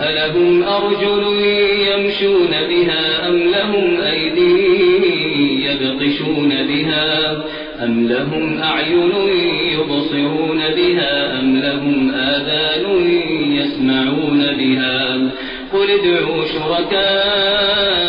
ألهم أرجل يمشون بها أم لهم أيدي يبطشون بها أم لهم أعين يبصرون بها أم لهم آذان يسمعون بها قل ادعوا شركاءكم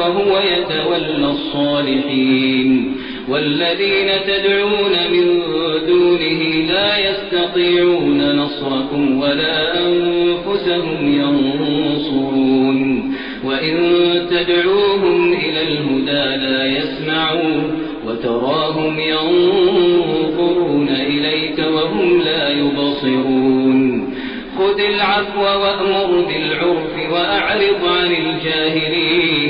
وهو يتولى الصالحين والذين تدعون من دونه لا يستطيعون نصركم ولا أنفسهم ينصرون وإن تدعوهم إلى الهدى لا يسمعون وتراهم ينظرون إليك وهم لا يبصرون خذ العفو وأمر بالعرف وأعرض عن الجاهلين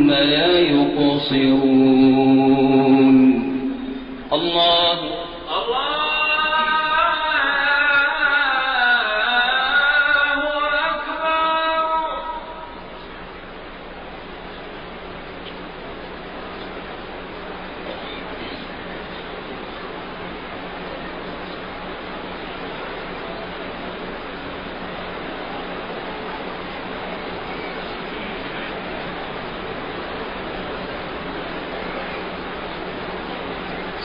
لا يقصرون. الله.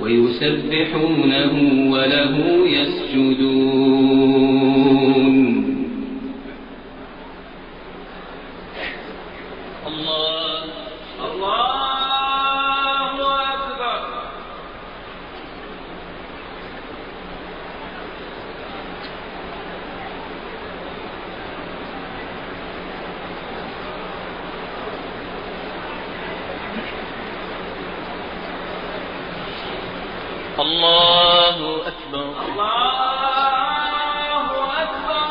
ويسبحونه وله يسجدون الله الله أكبر الله أكبر الله أكبر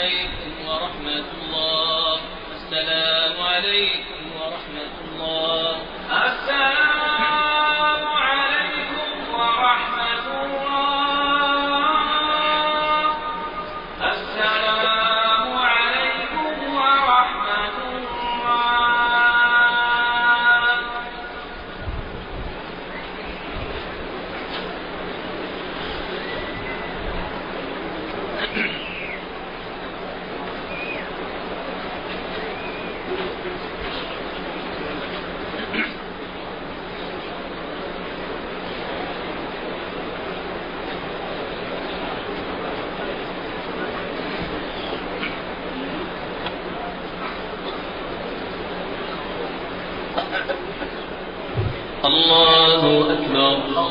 عليكم ورحمة الله. السلام عليكم.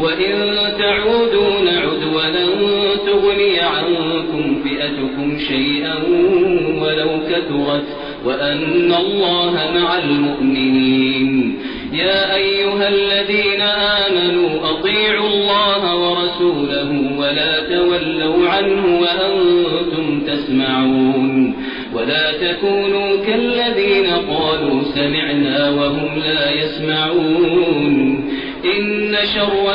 وإن تعودوا نعد ولن تغني عنكم فئتكم شيئا ولو كثرت وأن الله مع المؤمنين. يا أيها الذين آمنوا أطيعوا الله ورسوله ولا تولوا عنه وأنتم تسمعون. ولا تكونوا كالذين قالوا سمعنا وهم لا يسمعون. إن شر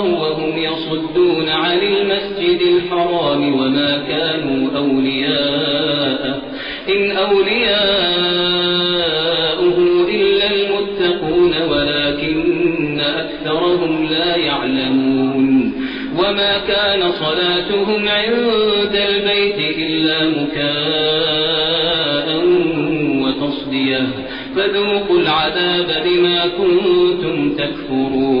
يصدون عن المسجد الحرام وما كانوا أولياء إن أولياؤه إلا المتقون ولكن أكثرهم لا يعلمون. وما كان صلاتهم عند البيت إلا مكاء وتصدية. فذوقوا العذاب بما كنتم تكفرون.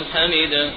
حمده